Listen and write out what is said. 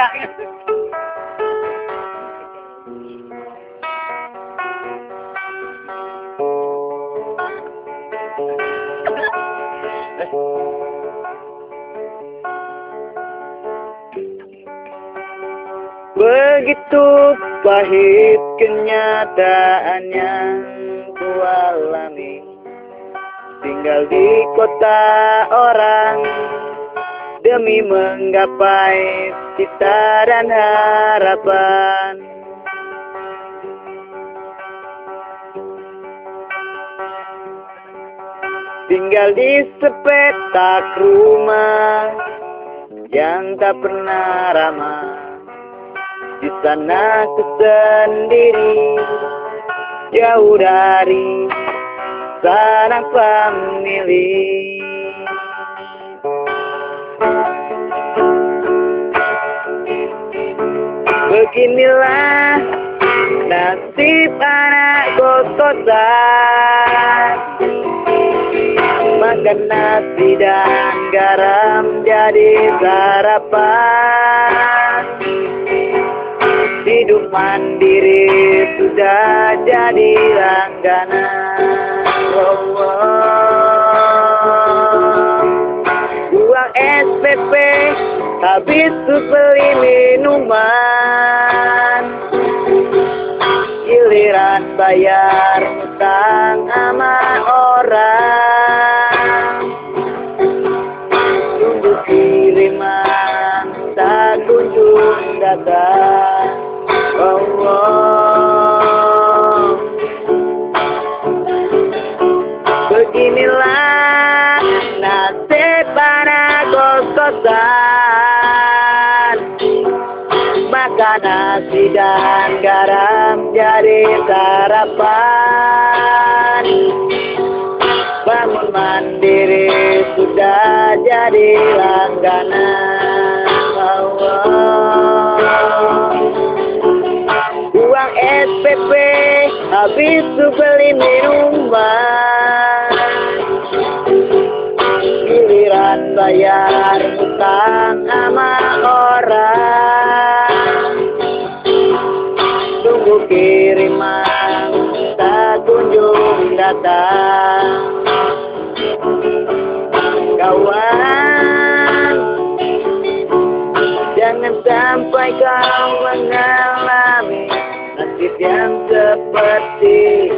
Begitu pahit kenyataan yang ku alami Tinggal di kota orang Demi menggapai cita dan harapan. Tinggal di sepetak rumah Yang tak pernah ramah. Di sana ku sendiri Jauh dari sanak famili Beginilah nasib anak kos-kosan Makan nasi dan garam jadi sarapan. Hidup mandiri sudah jadi langganan. Oh, oh. SPP habis untuk beli minuman Giliran bayar utang sama orang Tunggu kiriman tak kunjung datang. Beginilah nasib kos-kosan Makan nasi dan garam jadi sarapan. Bangun mandiri sudah jadi langganan. Oh, oh. Uang SPP habis beli minuman bayar utang sama orang. Tunggu kiriman tak kunjung datang. Kawan Jangan sampai kau mengalami nasib yang seperti